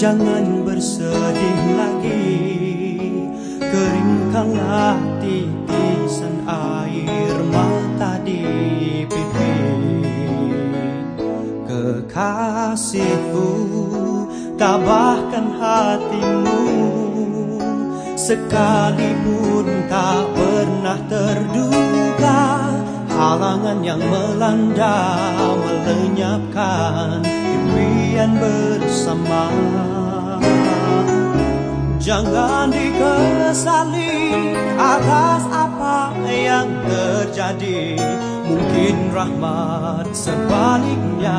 Jangan bersedih lagi. Keringkanlah titisan air mata di pipi. Kekasihku tabahkan hatimu. Sekalipun tak pernah terduga Halangan yang melanda melenyapkan impian bersama Jangan dikesali atas apa yang terjadi. Mungkin rahmat sebaliknya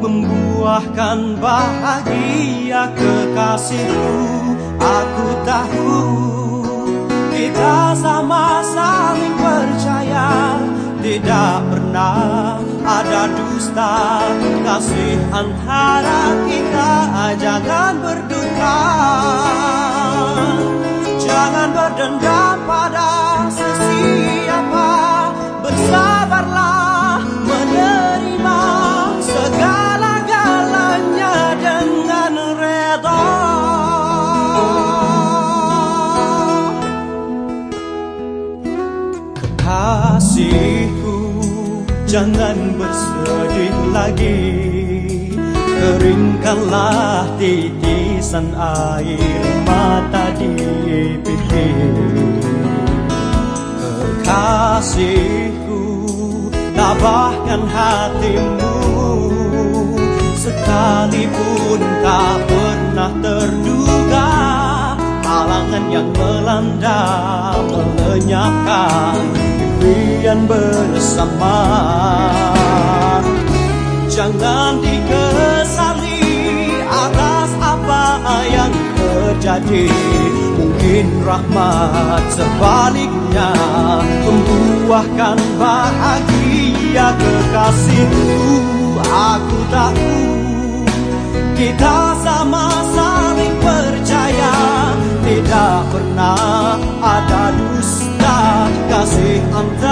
Membuahkan bahagia kekasihku. Aku tahu kita sama saling percaya. Tidak pernah ada dusta. Kasih antara kita jangan berduka Jangan berdendam pada sesiapa. Bersabarlah menerima segala-galanya dengan reda. Kasihku jangan bersedih lagi Keringkanlah titisan air mata di pipi Kekasihku tabahkan hatimu. Sekalipun tak pernah terduga Halangan yang melanda melenyapkan impian bersama. Jangan dikesali terjadi. Mungkin rahmat sebaliknya Membuahkan bahagia kekasihku. Aku tahu. Kita sama saling percaya. Tidak pernah ada dusta Kasih antara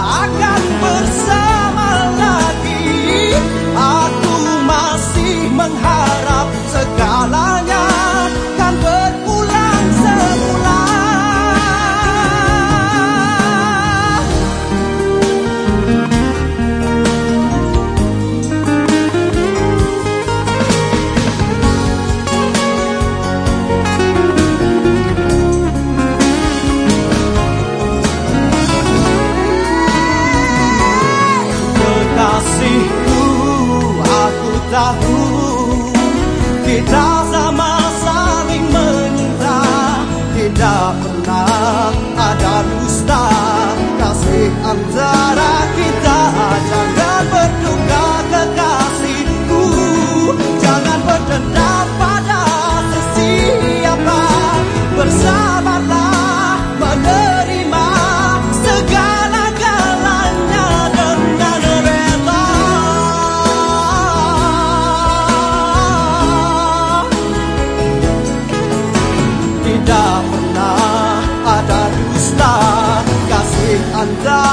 akan bersama lagi. Aku masih mengharap kita 다